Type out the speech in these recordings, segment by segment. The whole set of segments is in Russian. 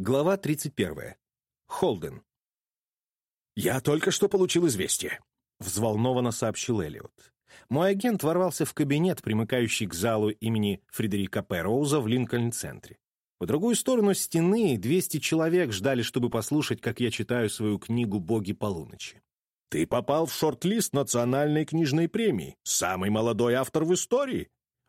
Глава 31. Холден. «Я только что получил известие», — взволнованно сообщил Эллиот. Мой агент ворвался в кабинет, примыкающий к залу имени Фредерика П. Роуза в Линкольн-центре. По другую сторону стены 200 человек ждали, чтобы послушать, как я читаю свою книгу «Боги полуночи». «Ты попал в шорт-лист национальной книжной премии. Самый молодой автор в истории»,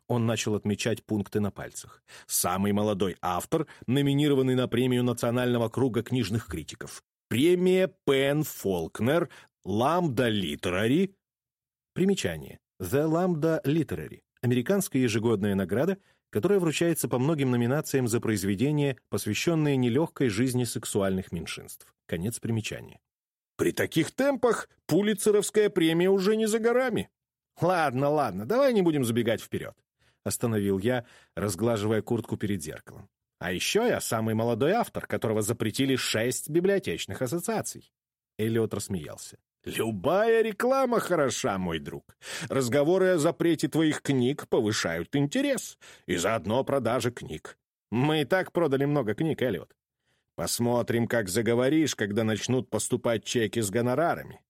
он начал отмечать пункты на пальцах. Самый молодой автор, номинированный на премию Национального круга книжных критиков. Премия Пен Фолкнер, Ламда Литерари. Примечание. The Lambda Literary. Американская ежегодная награда, которая вручается по многим номинациям за произведения, посвященные нелегкой жизни сексуальных меньшинств. Конец примечания. При таких темпах Пулицеровская премия уже не за горами. Ладно, ладно, давай не будем забегать вперед. — остановил я, разглаживая куртку перед зеркалом. «А еще я самый молодой автор, которого запретили шесть библиотечных ассоциаций». Эллиот рассмеялся. «Любая реклама хороша, мой друг. Разговоры о запрете твоих книг повышают интерес, и заодно продажи книг. Мы и так продали много книг, Эллиот. Посмотрим, как заговоришь, когда начнут поступать чеки с гонорарами».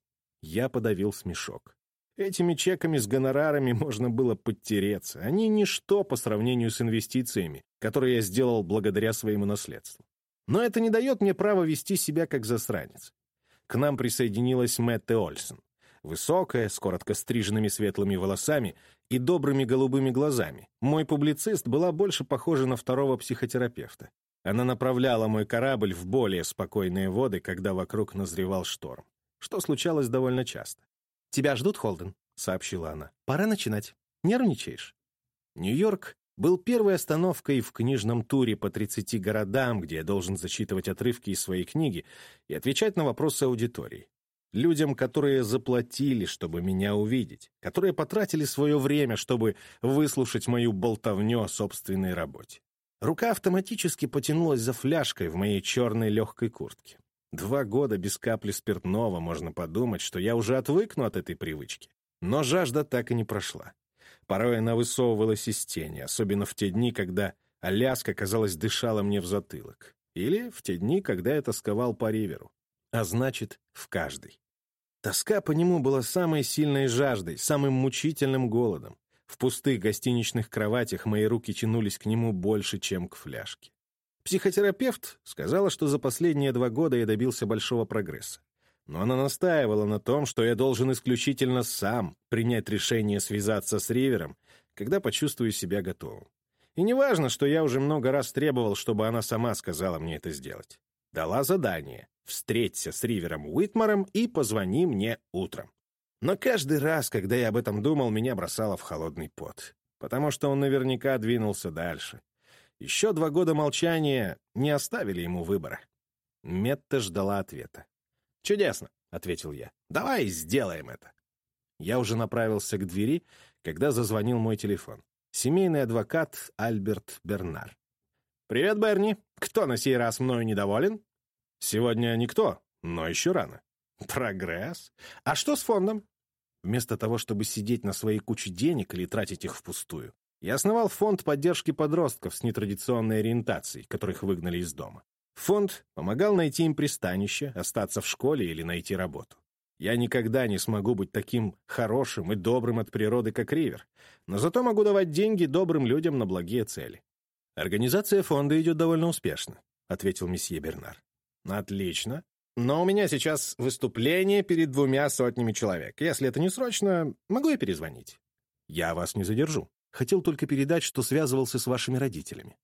Я подавил смешок. Этими чеками с гонорарами можно было подтереться. Они ничто по сравнению с инвестициями, которые я сделал благодаря своему наследству. Но это не дает мне права вести себя как засранец. К нам присоединилась Мэтте Ольсен. Высокая, с коротко стриженными светлыми волосами и добрыми голубыми глазами. Мой публицист была больше похожа на второго психотерапевта. Она направляла мой корабль в более спокойные воды, когда вокруг назревал шторм, что случалось довольно часто. «Тебя ждут, Холден», — сообщила она. «Пора начинать. Нервничаешь?» Нью-Йорк был первой остановкой в книжном туре по 30 городам, где я должен зачитывать отрывки из своей книги и отвечать на вопросы аудитории. Людям, которые заплатили, чтобы меня увидеть, которые потратили свое время, чтобы выслушать мою болтовню о собственной работе. Рука автоматически потянулась за фляжкой в моей черной легкой куртке. Два года без капли спиртного, можно подумать, что я уже отвыкну от этой привычки. Но жажда так и не прошла. Порой она высовывалась из тени, особенно в те дни, когда Аляска, казалось, дышала мне в затылок. Или в те дни, когда я тосковал по риверу. А значит, в каждой. Тоска по нему была самой сильной жаждой, самым мучительным голодом. В пустых гостиничных кроватях мои руки тянулись к нему больше, чем к фляжке. Психотерапевт сказала, что за последние два года я добился большого прогресса. Но она настаивала на том, что я должен исключительно сам принять решение связаться с Ривером, когда почувствую себя готовым. И не важно, что я уже много раз требовал, чтобы она сама сказала мне это сделать. Дала задание — встреться с Ривером Уитмаром и позвони мне утром. Но каждый раз, когда я об этом думал, меня бросало в холодный пот, потому что он наверняка двинулся дальше. Еще два года молчания не оставили ему выбора. Метта ждала ответа. «Чудесно», — ответил я. «Давай сделаем это». Я уже направился к двери, когда зазвонил мой телефон. Семейный адвокат Альберт Бернар. «Привет, Берни. Кто на сей раз мною недоволен?» «Сегодня никто, но еще рано». «Прогресс. А что с фондом?» Вместо того, чтобы сидеть на своей куче денег или тратить их впустую, я основал фонд поддержки подростков с нетрадиционной ориентацией, которых выгнали из дома. Фонд помогал найти им пристанище, остаться в школе или найти работу. Я никогда не смогу быть таким хорошим и добрым от природы, как Ривер, но зато могу давать деньги добрым людям на благие цели. «Организация фонда идет довольно успешно», — ответил месье Бернар. «Отлично. Но у меня сейчас выступление перед двумя сотнями человек. Если это не срочно, могу я перезвонить?» «Я вас не задержу», Хотел только передать, что связывался с вашими родителями».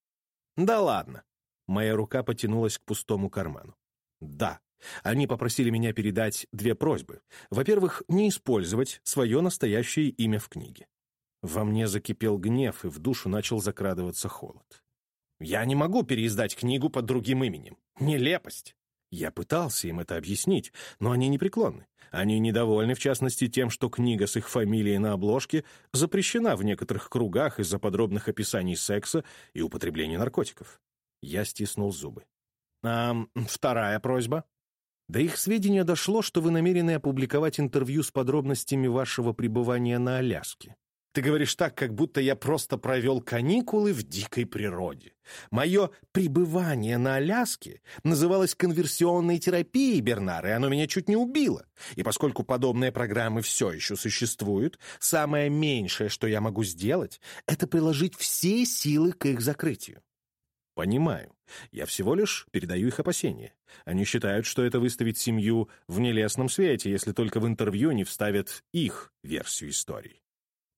«Да ладно». Моя рука потянулась к пустому карману. «Да. Они попросили меня передать две просьбы. Во-первых, не использовать свое настоящее имя в книге. Во мне закипел гнев, и в душу начал закрадываться холод. Я не могу переиздать книгу под другим именем. Нелепость. Я пытался им это объяснить, но они непреклонны. Они недовольны, в частности, тем, что книга с их фамилией на обложке запрещена в некоторых кругах из-за подробных описаний секса и употребления наркотиков. Я стиснул зубы. А вторая просьба? До их сведения дошло, что вы намерены опубликовать интервью с подробностями вашего пребывания на Аляске. Ты говоришь так, как будто я просто провел каникулы в дикой природе. Мое пребывание на Аляске называлось конверсионной терапией, Бернар, и оно меня чуть не убило. И поскольку подобные программы все еще существуют, самое меньшее, что я могу сделать, это приложить все силы к их закрытию. Понимаю. Я всего лишь передаю их опасения. Они считают, что это выставит семью в нелестном свете, если только в интервью не вставят их версию истории.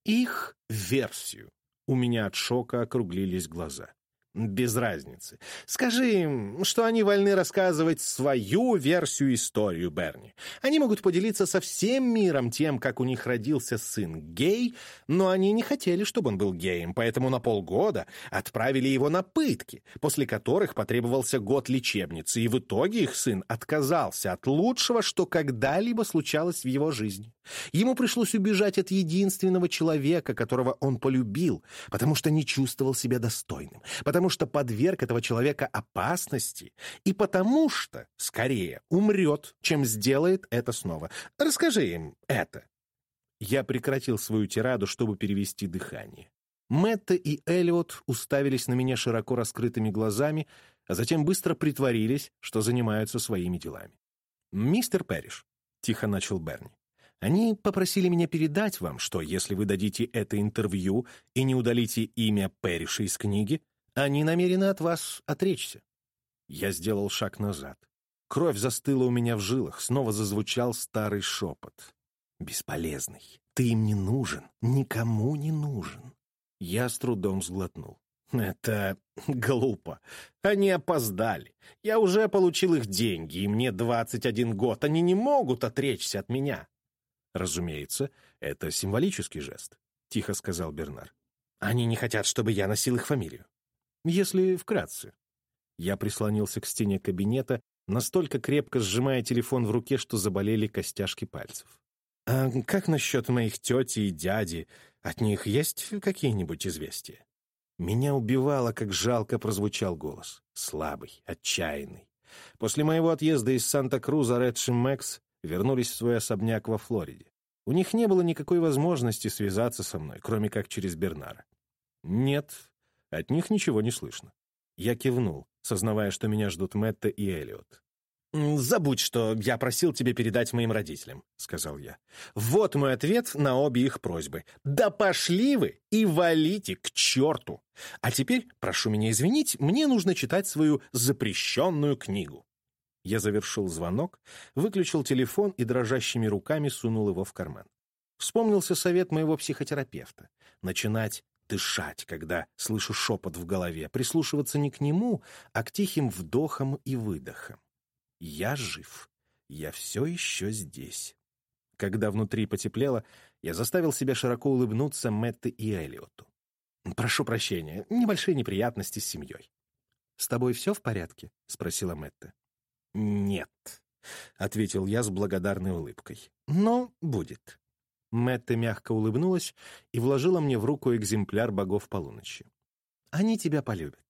Их версию. У меня от шока округлились глаза. Без разницы. Скажи им, что они вольны рассказывать свою версию историю, Берни. Они могут поделиться со всем миром тем, как у них родился сын гей, но они не хотели, чтобы он был геем, поэтому на полгода отправили его на пытки, после которых потребовался год лечебницы, и в итоге их сын отказался от лучшего, что когда-либо случалось в его жизни. Ему пришлось убежать от единственного человека, которого он полюбил, потому что не чувствовал себя достойным, потому что подверг этого человека опасности и потому что, скорее, умрет, чем сделает это снова. Расскажи им это. Я прекратил свою тираду, чтобы перевести дыхание. Мэтта и Эллиот уставились на меня широко раскрытыми глазами, а затем быстро притворились, что занимаются своими делами. «Мистер Перриш», — тихо начал Берни, они попросили меня передать вам, что если вы дадите это интервью и не удалите имя Перриша из книги, они намерены от вас отречься. Я сделал шаг назад. Кровь застыла у меня в жилах, снова зазвучал старый шепот. «Бесполезный. Ты им не нужен. Никому не нужен». Я с трудом сглотнул. «Это глупо. Они опоздали. Я уже получил их деньги, и мне 21 год. Они не могут отречься от меня». «Разумеется, это символический жест», — тихо сказал Бернар. «Они не хотят, чтобы я носил их фамилию». «Если вкратце». Я прислонился к стене кабинета, настолько крепко сжимая телефон в руке, что заболели костяшки пальцев. «А как насчет моих тети и дяди? От них есть какие-нибудь известия?» Меня убивало, как жалко прозвучал голос. Слабый, отчаянный. После моего отъезда из Санта-Круза Редши Мэкс вернулись в свой особняк во Флориде. У них не было никакой возможности связаться со мной, кроме как через Бернара. Нет, от них ничего не слышно. Я кивнул, сознавая, что меня ждут Мэтта и Элиот. «Забудь, что я просил тебе передать моим родителям», — сказал я. «Вот мой ответ на обе их просьбы. Да пошли вы и валите к черту! А теперь, прошу меня извинить, мне нужно читать свою запрещенную книгу». Я завершил звонок, выключил телефон и дрожащими руками сунул его в карман. Вспомнился совет моего психотерапевта — начинать дышать, когда слышу шепот в голове, прислушиваться не к нему, а к тихим вдохам и выдохам. Я жив. Я все еще здесь. Когда внутри потеплело, я заставил себя широко улыбнуться Мэтте и Элиоту. «Прошу прощения, небольшие неприятности с семьей». «С тобой все в порядке?» — спросила Мэтта. «Нет», — ответил я с благодарной улыбкой. «Но будет». Мэтта мягко улыбнулась и вложила мне в руку экземпляр богов полуночи. «Они тебя полюбят».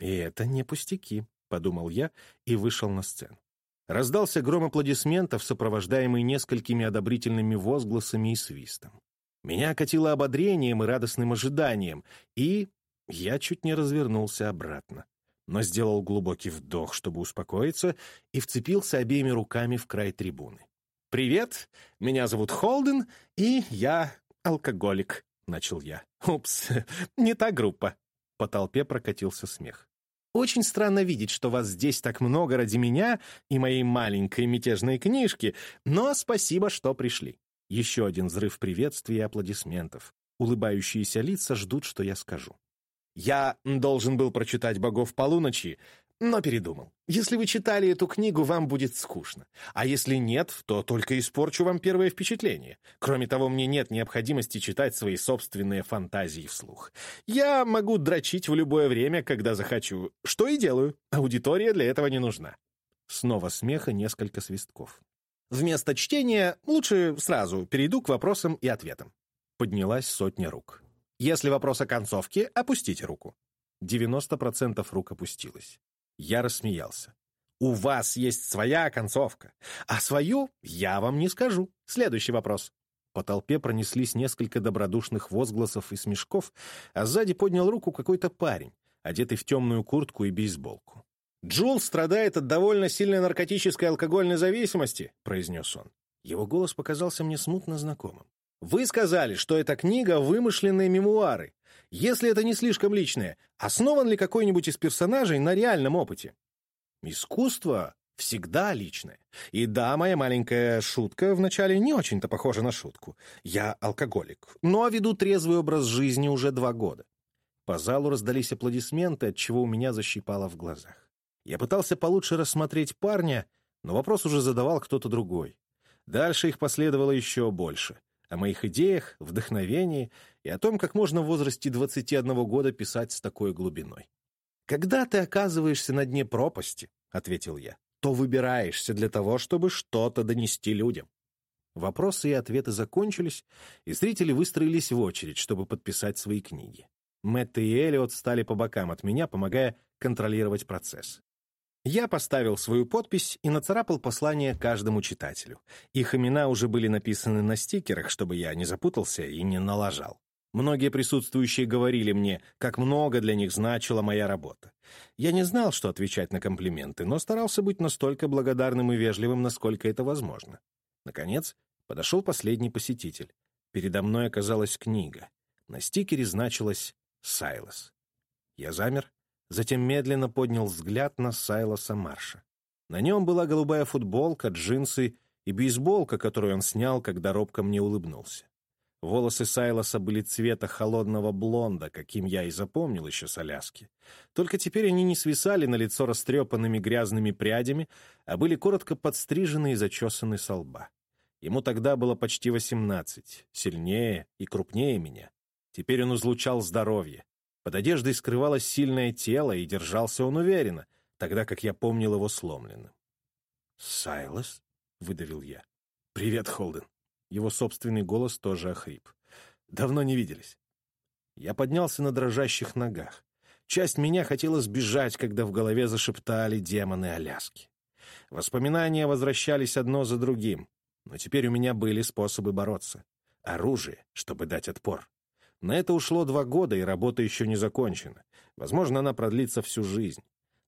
«И это не пустяки», — подумал я и вышел на сцену. Раздался гром аплодисментов, сопровождаемый несколькими одобрительными возгласами и свистом. Меня окатило ободрением и радостным ожиданием, и я чуть не развернулся обратно но сделал глубокий вдох, чтобы успокоиться, и вцепился обеими руками в край трибуны. «Привет, меня зовут Холден, и я алкоголик», — начал я. «Упс, не та группа». По толпе прокатился смех. «Очень странно видеть, что вас здесь так много ради меня и моей маленькой мятежной книжки, но спасибо, что пришли». Еще один взрыв приветствий и аплодисментов. Улыбающиеся лица ждут, что я скажу. Я должен был прочитать «Богов полуночи», но передумал. Если вы читали эту книгу, вам будет скучно. А если нет, то только испорчу вам первое впечатление. Кроме того, мне нет необходимости читать свои собственные фантазии вслух. Я могу дрочить в любое время, когда захочу. Что и делаю. Аудитория для этого не нужна. Снова смеха несколько свистков. Вместо чтения лучше сразу перейду к вопросам и ответам. Поднялась сотня рук. Если вопрос о концовке, опустите руку. 90% рук опустилось. Я рассмеялся. У вас есть своя концовка, а свою я вам не скажу. Следующий вопрос. По толпе пронеслись несколько добродушных возгласов и смешков, а сзади поднял руку какой-то парень, одетый в темную куртку и бейсболку. «Джул страдает от довольно сильной наркотической алкогольной зависимости», — произнес он. Его голос показался мне смутно знакомым. «Вы сказали, что эта книга — вымышленные мемуары. Если это не слишком личное, основан ли какой-нибудь из персонажей на реальном опыте?» «Искусство всегда личное. И да, моя маленькая шутка вначале не очень-то похожа на шутку. Я алкоголик, но веду трезвый образ жизни уже два года». По залу раздались аплодисменты, от чего у меня защипало в глазах. Я пытался получше рассмотреть парня, но вопрос уже задавал кто-то другой. Дальше их последовало еще больше. О моих идеях, вдохновении и о том, как можно в возрасте 21 года писать с такой глубиной. «Когда ты оказываешься на дне пропасти», — ответил я, «то выбираешься для того, чтобы что-то донести людям». Вопросы и ответы закончились, и зрители выстроились в очередь, чтобы подписать свои книги. Мэтт и Эллиот стали по бокам от меня, помогая контролировать процесс. Я поставил свою подпись и нацарапал послание каждому читателю. Их имена уже были написаны на стикерах, чтобы я не запутался и не налажал. Многие присутствующие говорили мне, как много для них значила моя работа. Я не знал, что отвечать на комплименты, но старался быть настолько благодарным и вежливым, насколько это возможно. Наконец, подошел последний посетитель. Передо мной оказалась книга. На стикере значилось «Сайлос». Я замер, затем медленно поднял взгляд на Сайлоса Марша. На нем была голубая футболка, джинсы и бейсболка, которую он снял, когда робко мне улыбнулся. Волосы Сайлоса были цвета холодного блонда, каким я и запомнил еще с Аляски. Только теперь они не свисали на лицо растрепанными грязными прядями, а были коротко подстрижены и зачесаны со лба. Ему тогда было почти восемнадцать, сильнее и крупнее меня. Теперь он излучал здоровье, под одеждой скрывалось сильное тело, и держался он уверенно, тогда как я помнил его сломленным. «Сайлос?» — выдавил я. «Привет, Холден». Его собственный голос тоже охрип. «Давно не виделись». Я поднялся на дрожащих ногах. Часть меня хотела сбежать, когда в голове зашептали демоны Аляски. Воспоминания возвращались одно за другим, но теперь у меня были способы бороться. Оружие, чтобы дать отпор. На это ушло два года, и работа еще не закончена. Возможно, она продлится всю жизнь.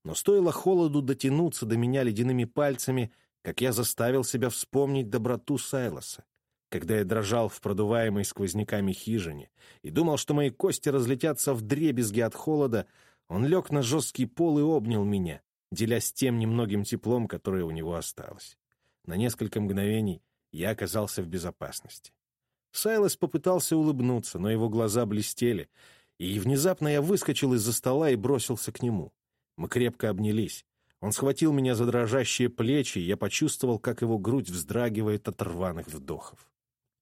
Но стоило холоду дотянуться до меня ледяными пальцами, как я заставил себя вспомнить доброту Сайлоса. Когда я дрожал в продуваемой сквозняками хижине и думал, что мои кости разлетятся в дребезги от холода, он лег на жесткий пол и обнял меня, делясь тем немногим теплом, которое у него осталось. На несколько мгновений я оказался в безопасности. Сайлос попытался улыбнуться, но его глаза блестели, и внезапно я выскочил из-за стола и бросился к нему. Мы крепко обнялись. Он схватил меня за дрожащие плечи, и я почувствовал, как его грудь вздрагивает от рваных вдохов.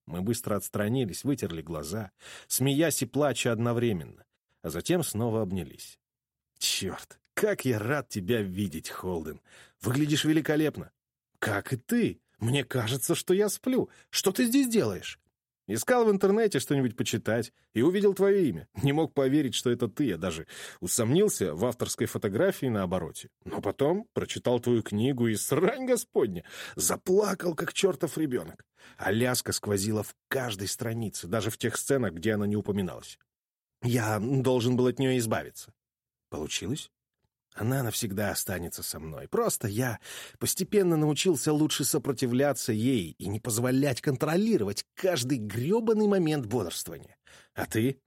Мы быстро отстранились, вытерли глаза, смеясь и плача одновременно, а затем снова обнялись. «Черт, как я рад тебя видеть, Холден! Выглядишь великолепно!» «Как и ты! Мне кажется, что я сплю. Что ты здесь делаешь?» Искал в интернете что-нибудь почитать и увидел твое имя. Не мог поверить, что это ты. Я даже усомнился в авторской фотографии на обороте. Но потом прочитал твою книгу и срань господня. Заплакал, как чертов ребенок. Аляска сквозила в каждой странице, даже в тех сценах, где она не упоминалась. Я должен был от нее избавиться. Получилось? Она навсегда останется со мной. Просто я постепенно научился лучше сопротивляться ей и не позволять контролировать каждый гребаный момент бодрствования. А ты?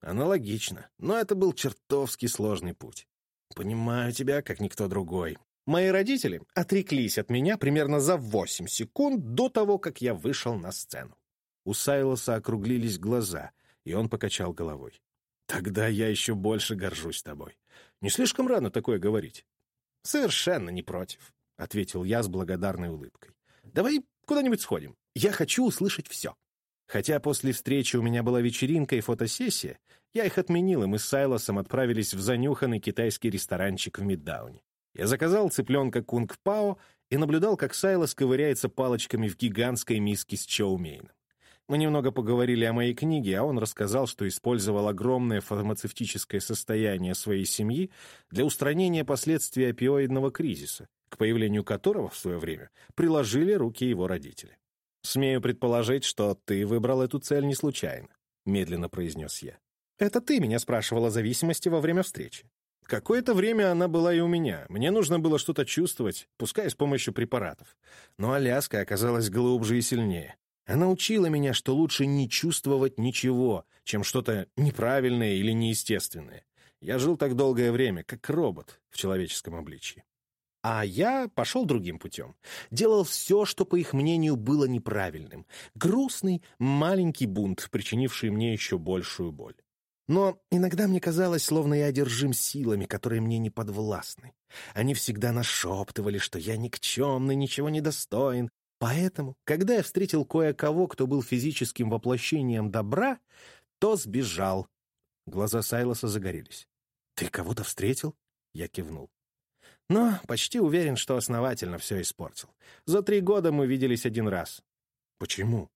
Аналогично. Но это был чертовски сложный путь. Понимаю тебя, как никто другой. Мои родители отреклись от меня примерно за восемь секунд до того, как я вышел на сцену. У Сайлоса округлились глаза, и он покачал головой. «Тогда я еще больше горжусь тобой. Не слишком рано такое говорить?» «Совершенно не против», — ответил я с благодарной улыбкой. «Давай куда-нибудь сходим. Я хочу услышать все». Хотя после встречи у меня была вечеринка и фотосессия, я их отменил, и мы с Сайлосом отправились в занюханный китайский ресторанчик в Миддауне. Я заказал цыпленка кунг-пао и наблюдал, как Сайлос ковыряется палочками в гигантской миске с чоумейном. Мы немного поговорили о моей книге, а он рассказал, что использовал огромное фармацевтическое состояние своей семьи для устранения последствий опиоидного кризиса, к появлению которого в свое время приложили руки его родители. Смею предположить, что ты выбрал эту цель не случайно», — медленно произнес я. «Это ты меня спрашивала о зависимости во время встречи. Какое-то время она была и у меня. Мне нужно было что-то чувствовать, пускай с помощью препаратов. Но Аляска оказалась глубже и сильнее. Она учила меня, что лучше не чувствовать ничего, чем что-то неправильное или неестественное. Я жил так долгое время, как робот в человеческом обличии. А я пошел другим путем. Делал все, что, по их мнению, было неправильным. Грустный, маленький бунт, причинивший мне еще большую боль. Но иногда мне казалось, словно я одержим силами, которые мне не подвластны. Они всегда нашептывали, что я никчемный, ничего не достоин. Поэтому, когда я встретил кое-кого, кто был физическим воплощением добра, то сбежал. Глаза Сайлоса загорелись. «Ты кого-то встретил?» Я кивнул. Но почти уверен, что основательно все испортил. За три года мы виделись один раз. Почему?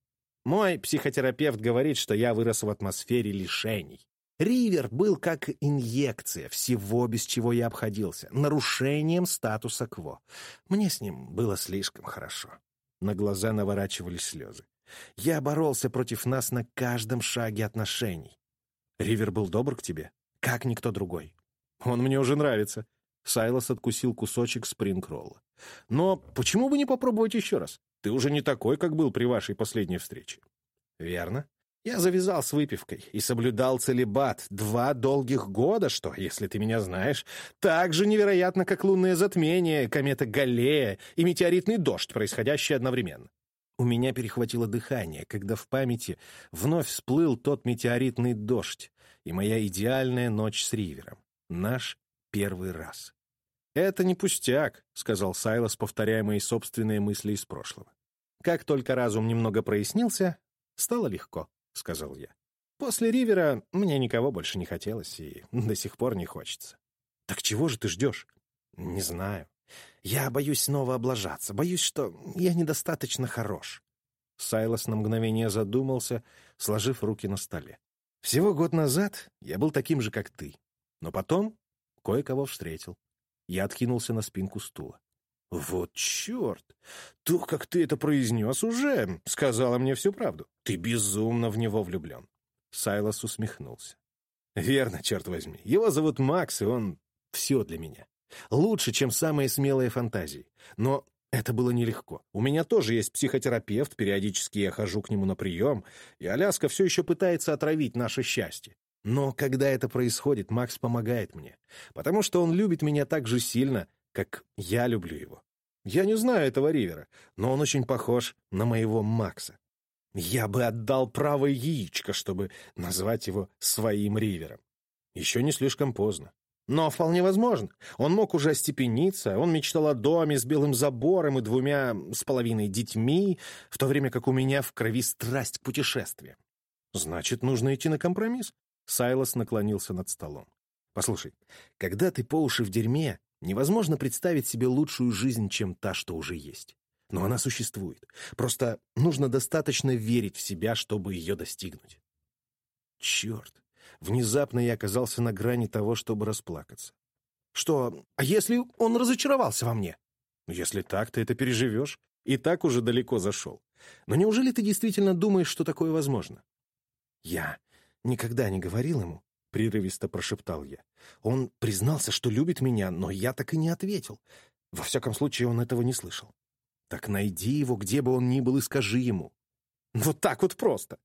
Мой психотерапевт говорит, что я вырос в атмосфере лишений. Ривер был как инъекция всего, без чего я обходился, нарушением статуса кво. Мне с ним было слишком хорошо. На глаза наворачивались слезы. Я боролся против нас на каждом шаге отношений. Ривер был добр к тебе, как никто другой. Он мне уже нравится. Сайлос откусил кусочек спринг-ролла. Но почему бы не попробовать еще раз? Ты уже не такой, как был при вашей последней встрече. Верно. Я завязал с выпивкой и соблюдал целебат два долгих года, что, если ты меня знаешь, так же невероятно, как лунное затмение, комета Галлея и метеоритный дождь, происходящий одновременно. У меня перехватило дыхание, когда в памяти вновь всплыл тот метеоритный дождь и моя идеальная ночь с Ривером. Наш первый раз. «Это не пустяк», — сказал Сайлос, повторяя мои собственные мысли из прошлого. Как только разум немного прояснился, стало легко. — сказал я. «После Ривера мне никого больше не хотелось, и до сих пор не хочется». «Так чего же ты ждешь?» «Не знаю. Я боюсь снова облажаться, боюсь, что я недостаточно хорош». Сайлос на мгновение задумался, сложив руки на столе. «Всего год назад я был таким же, как ты, но потом кое-кого встретил». Я откинулся на спинку стула. «Вот черт! То, как ты это произнес, уже сказала мне всю правду. Ты безумно в него влюблен». Сайлос усмехнулся. «Верно, черт возьми. Его зовут Макс, и он все для меня. Лучше, чем самые смелые фантазии. Но это было нелегко. У меня тоже есть психотерапевт, периодически я хожу к нему на прием, и Аляска все еще пытается отравить наше счастье. Но когда это происходит, Макс помогает мне, потому что он любит меня так же сильно, как я люблю его. Я не знаю этого Ривера, но он очень похож на моего Макса. Я бы отдал правое яичко, чтобы назвать его своим Ривером. Еще не слишком поздно. Но вполне возможно. Он мог уже остепениться, он мечтал о доме с белым забором и двумя с половиной детьми, в то время как у меня в крови страсть к путешествиям. Значит, нужно идти на компромисс. Сайлос наклонился над столом. Послушай, когда ты по уши в дерьме, Невозможно представить себе лучшую жизнь, чем та, что уже есть. Но она существует. Просто нужно достаточно верить в себя, чтобы ее достигнуть. Черт! Внезапно я оказался на грани того, чтобы расплакаться. Что, а если он разочаровался во мне? Если так, ты это переживешь. И так уже далеко зашел. Но неужели ты действительно думаешь, что такое возможно? Я никогда не говорил ему, — прерывисто прошептал я. Он признался, что любит меня, но я так и не ответил. Во всяком случае, он этого не слышал. Так найди его, где бы он ни был, и скажи ему. Вот так вот просто.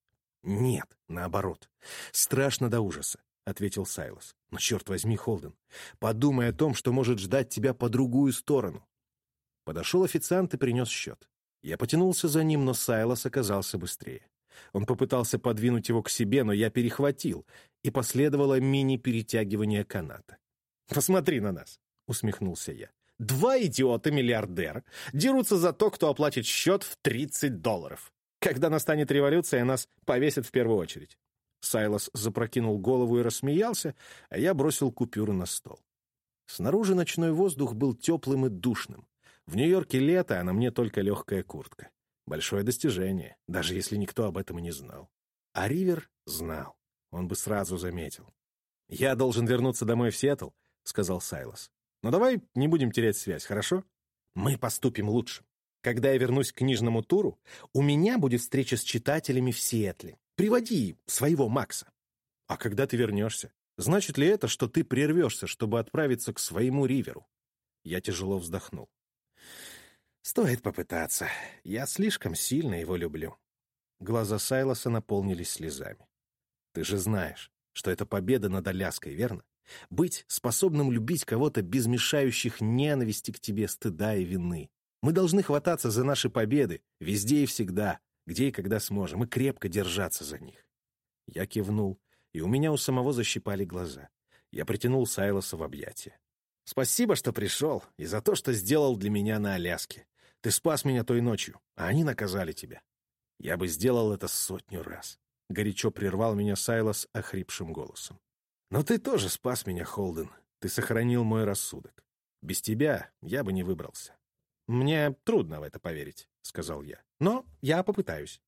Нет, наоборот. Страшно до ужаса, — ответил Сайлос. Но черт возьми, Холден, подумай о том, что может ждать тебя по другую сторону. Подошел официант и принес счет. Я потянулся за ним, но Сайлос оказался быстрее. Он попытался подвинуть его к себе, но я перехватил, и последовало мини-перетягивание каната. «Посмотри на нас!» — усмехнулся я. «Два идиота-миллиардера дерутся за то, кто оплатит счет в 30 долларов. Когда настанет революция, нас повесят в первую очередь». Сайлос запрокинул голову и рассмеялся, а я бросил купюру на стол. Снаружи ночной воздух был теплым и душным. В Нью-Йорке лето, а на мне только легкая куртка. Большое достижение, даже если никто об этом и не знал. А Ривер знал. Он бы сразу заметил. «Я должен вернуться домой в Сиэтл», — сказал Сайлос. «Но давай не будем терять связь, хорошо? Мы поступим лучше». Когда я вернусь к книжному туру, у меня будет встреча с читателями в Сиэтле. Приводи своего Макса. А когда ты вернешься? Значит ли это, что ты прервешься, чтобы отправиться к своему Риверу? Я тяжело вздохнул. Стоит попытаться. Я слишком сильно его люблю. Глаза Сайлоса наполнились слезами. Ты же знаешь, что это победа над Аляской, верно? Быть способным любить кого-то без мешающих ненависти к тебе, стыда и вины. Мы должны хвататься за наши победы, везде и всегда, где и когда сможем, и крепко держаться за них. Я кивнул, и у меня у самого защипали глаза. Я притянул Сайлоса в объятия. «Спасибо, что пришел, и за то, что сделал для меня на Аляске. Ты спас меня той ночью, а они наказали тебя. Я бы сделал это сотню раз. Горячо прервал меня Сайлос охрипшим голосом. Но ты тоже спас меня, Холден. Ты сохранил мой рассудок. Без тебя я бы не выбрался. Мне трудно в это поверить, сказал я. Но я попытаюсь.